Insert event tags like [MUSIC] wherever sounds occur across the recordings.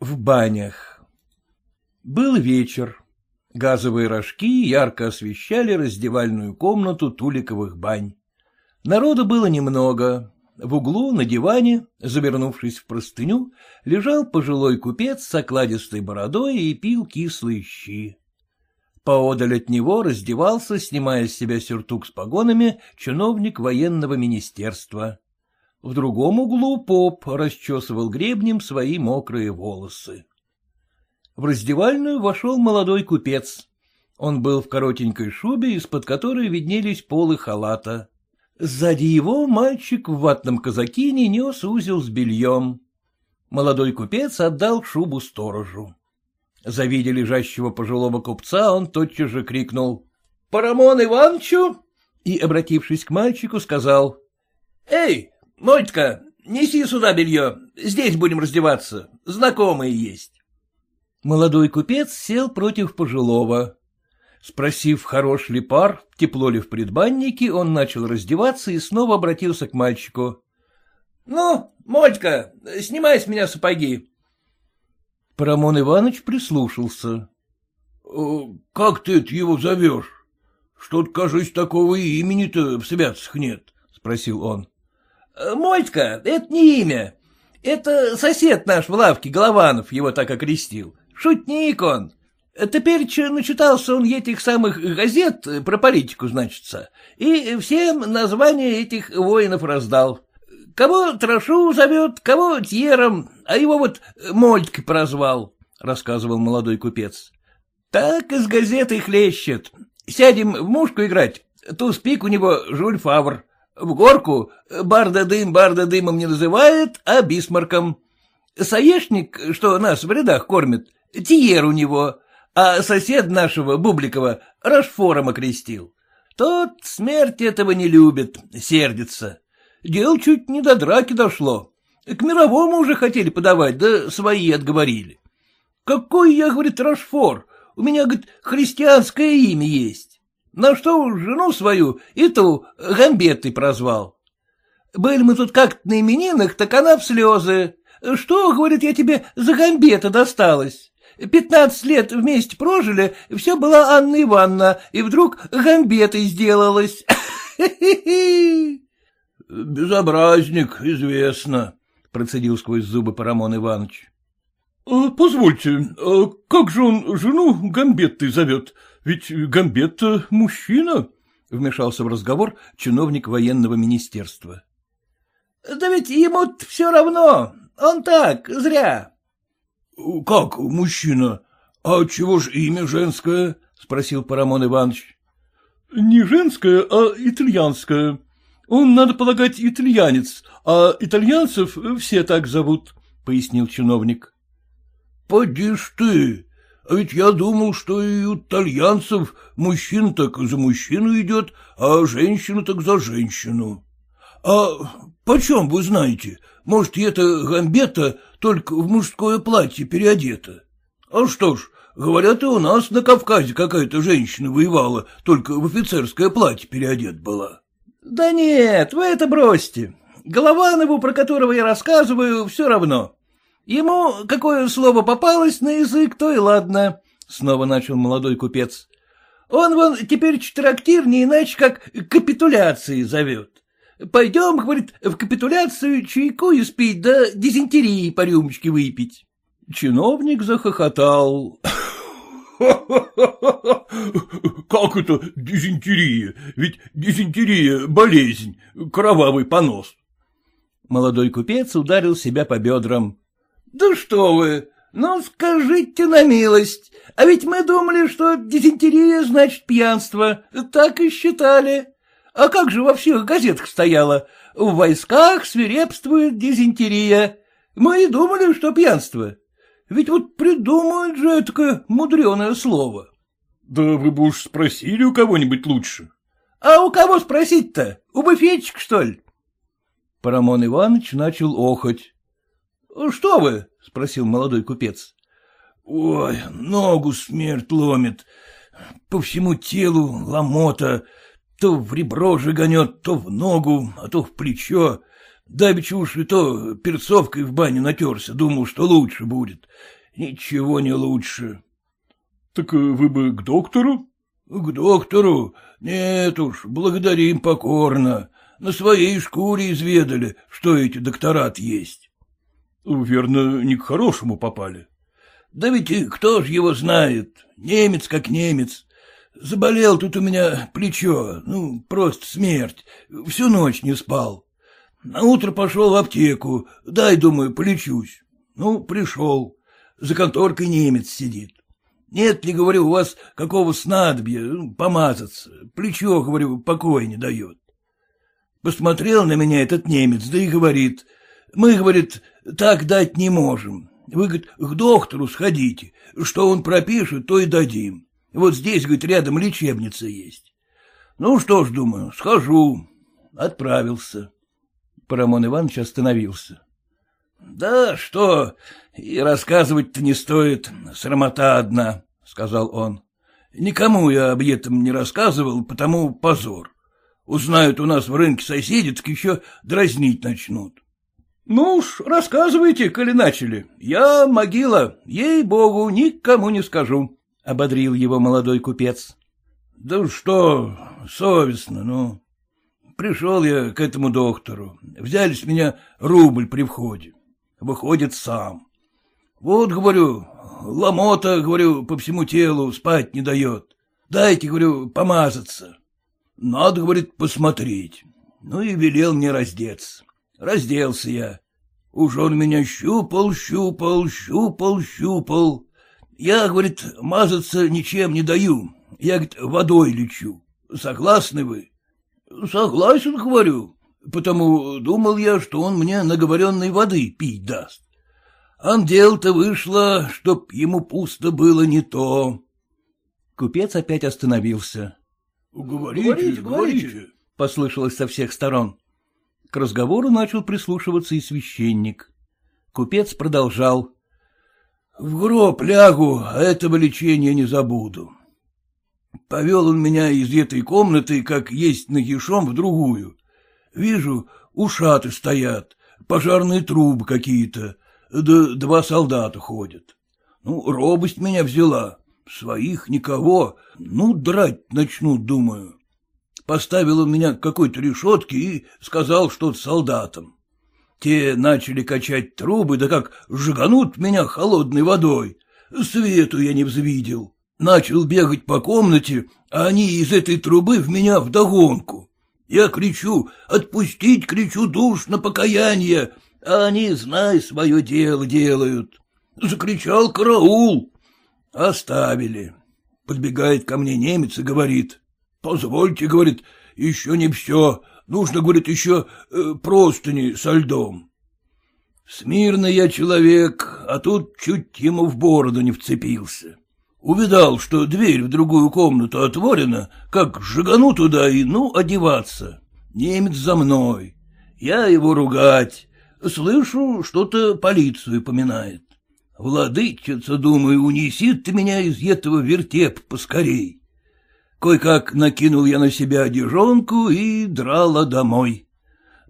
В банях Был вечер. Газовые рожки ярко освещали раздевальную комнату Туликовых бань. Народу было немного. В углу на диване, завернувшись в простыню, лежал пожилой купец с окладистой бородой и пил кислые щи. Поодаль от него раздевался, снимая с себя сюртук с погонами, чиновник военного министерства. В другом углу поп расчесывал гребнем свои мокрые волосы. В раздевальную вошел молодой купец. Он был в коротенькой шубе, из-под которой виднелись полы халата. Сзади его мальчик в ватном казакине нес узел с бельем. Молодой купец отдал шубу сторожу. Завидя лежащего пожилого купца, он тотчас же крикнул «Парамон Ивановичу!» и, обратившись к мальчику, сказал «Эй, Мотька, неси сюда белье, здесь будем раздеваться, знакомые есть». Молодой купец сел против пожилого. Спросив, хорош ли пар, тепло ли в предбаннике, он начал раздеваться и снова обратился к мальчику. — Ну, Мотька, снимай с меня сапоги. Парамон Иванович прислушался. «Э, — Как ты это его зовешь? Что-то, кажется, такого имени-то в святцах нет, — спросил он. — Мотька, это не имя. Это сосед наш в лавке, Голованов, его так окрестил. Шутник он. Теперь начитался он этих самых газет про политику, значится, и всем названия этих воинов раздал. Кого Трошу зовет, кого Тьером, а его вот Мольткой прозвал, — рассказывал молодой купец. Так из газеты хлещет. Сядем в мушку играть, туз пик у него Жуль Фавр. В горку барда дым барда дымом не называет, а бисмарком. Саешник, что нас в рядах кормит, Тиер у него, а сосед нашего, Бубликова, Рашфором окрестил. Тот смерть этого не любит, сердится. Дело чуть не до драки дошло. К мировому уже хотели подавать, да свои отговорили. Какой я, говорит, Рашфор? У меня, говорит, христианское имя есть. На что жену свою и ту Гамбетой прозвал. Были мы тут как-то на именинах, так она в слезы. Что, говорит, я тебе за Гамбета досталась? Пятнадцать лет вместе прожили, все была Анна Ивановна, и вдруг Гамбетой сделалась. [LAUGHS] Безобразник, известно, — процедил сквозь зубы Парамон Иванович. «А, — Позвольте, а как же он жену Гамбеттой зовет? Ведь Гамбетта мужчина, — вмешался в разговор чиновник военного министерства. — Да ведь ему все равно, он так, зря. — Как мужчина? А чего ж имя женское? — спросил Парамон Иванович. — Не женское, а итальянское. Он, надо полагать, итальянец, а итальянцев все так зовут, — пояснил чиновник. — Поди ж ты, а ведь я думал, что и у итальянцев мужчина так за мужчину идет, а женщина так за женщину. А почем вы знаете? Может, эта гамбета только в мужское платье переодета? А что ж, говорят, и у нас на Кавказе какая-то женщина воевала, только в офицерское платье переодет была. — Да нет, вы это бросьте. Голованову, про которого я рассказываю, все равно. Ему какое слово попалось на язык, то и ладно, — снова начал молодой купец. Он вон теперь трактир не иначе, как капитуляции зовет. Пойдем, говорит, в капитуляцию чайку испить, да дизентерии по рюмочке выпить. Чиновник захохотал. [LAUGHS] Как это дизентерия? Ведь дизентерия — болезнь, кровавый понос. Молодой купец ударил себя по бедрам. — Да что вы! Ну, скажите на милость, а ведь мы думали, что дизентерия значит пьянство, так и считали. А как же во всех газетах стояло? В войсках свирепствует дизентерия. Мы и думали, что пьянство. Ведь вот придумают же такое мудреное слово. — Да вы бы уж спросили у кого-нибудь лучше. — А у кого спросить-то? У буфетчика, что ли? Парамон Иванович начал охоть. — Что вы? — спросил молодой купец. — Ой, ногу смерть ломит. По всему телу ломота. То в ребро жиганет, то в ногу, а то в плечо. Давеча уж и то перцовкой в бане натерся, думал, что лучше будет. Ничего не лучше. — Так вы бы к доктору? — К доктору? Нет уж, благодарим покорно. На своей шкуре изведали, что эти докторат есть. — Верно, не к хорошему попали. — Да ведь кто ж его знает? Немец как немец. Заболел тут у меня плечо, ну, просто смерть. Всю ночь не спал. На утро пошел в аптеку, дай, думаю, полечусь. Ну, пришел. За конторкой немец сидит. Нет ли, говорю, у вас какого снадобья, ну, помазаться? Плечо, говорю, покоя не дает. Посмотрел на меня этот немец, да и говорит, мы, говорит, так дать не можем. Вы, говорит, к доктору сходите, что он пропишет, то и дадим. Вот здесь, говорит, рядом лечебница есть. Ну что ж, думаю, схожу. Отправился. Парамон Иванович остановился. — Да что, и рассказывать-то не стоит, срамота одна, — сказал он. — Никому я об этом не рассказывал, потому позор. Узнают у нас в рынке соседи, так еще дразнить начнут. — Ну уж, рассказывайте, коли начали. Я могила, ей-богу, никому не скажу, — ободрил его молодой купец. — Да что, совестно, ну. Пришел я к этому доктору. Взяли с меня рубль при входе. Выходит сам. Вот, говорю, ломота, говорю, по всему телу спать не дает. Дайте, говорю, помазаться. Надо, говорит, посмотреть. Ну и велел мне раздеться. Разделся я. Уж он меня щупал, щупал, щупал, щупал. Я, говорит, мазаться ничем не даю. Я, говорит, водой лечу. Согласны вы? Согласен, говорю. Потому думал я, что он мне наговоренной воды пить даст. А дело-то вышло, чтоб ему пусто было не то. Купец опять остановился. — Говорите, говорите, — послышалось со всех сторон. К разговору начал прислушиваться и священник. Купец продолжал. — В гроб лягу, а этого лечения не забуду. Повел он меня из этой комнаты, как есть нагишом, в другую. Вижу, ушаты стоят, пожарные трубы какие-то, да два солдата ходят. Ну, робость меня взяла, своих никого, ну, драть начнут, думаю. Поставил он меня к какой-то решетке и сказал что-то солдатам. Те начали качать трубы, да как сжиганут меня холодной водой. Свету я не взвидел. Начал бегать по комнате, а они из этой трубы в меня вдогонку. Я кричу, отпустить, кричу, душ на покаяние, а они, знай, свое дело делают. Закричал караул. Оставили. Подбегает ко мне немец и говорит, позвольте, говорит, еще не все, нужно, говорит, еще э, простыни со льдом. Смирный я человек, а тут чуть ему в бороду не вцепился. Увидал, что дверь в другую комнату отворена, как жигану туда и ну одеваться. Немец за мной. Я его ругать. Слышу, что-то полицию поминает. Владычица, думаю, унесит ты меня из этого вертеп поскорей. Кой-как накинул я на себя одежонку и драла домой.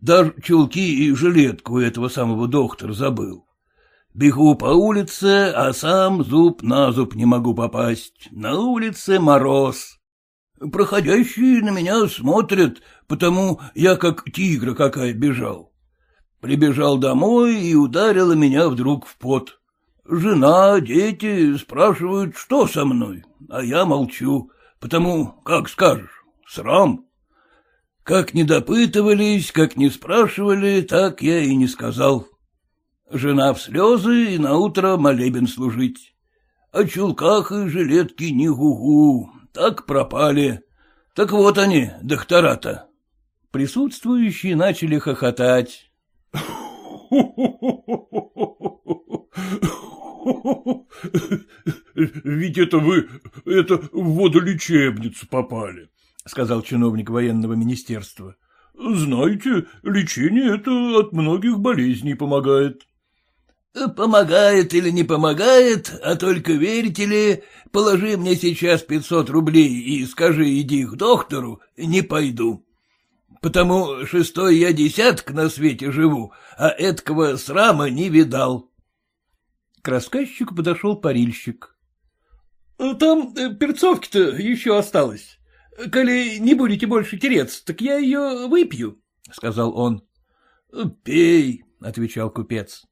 Даже чулки и жилетку этого самого доктора забыл. Бегу по улице, а сам зуб на зуб не могу попасть. На улице мороз. Проходящие на меня смотрят, потому я как тигра какая бежал. Прибежал домой и ударила меня вдруг в пот. Жена, дети спрашивают, что со мной, а я молчу, потому, как скажешь, срам. Как не допытывались, как не спрашивали, так я и не сказал. Жена в слезы и наутро молебен служить. О чулках и жилетке не гугу, так пропали. Так вот они, доктора-то. Присутствующие начали хохотать. [LAUGHS] [LAUGHS] Ведь это вы, это в водолечебницу попали, — сказал чиновник военного министерства. — Знаете, лечение это от многих болезней помогает. — Помогает или не помогает, а только верите ли, положи мне сейчас пятьсот рублей и скажи, иди к доктору, не пойду. потому шестой я десяток на свете живу, а эткого срама не видал. К рассказчику подошел парильщик. — Там э, перцовки-то еще осталось. Коли не будете больше тереться, так я ее выпью, — сказал он. — Пей, — отвечал купец.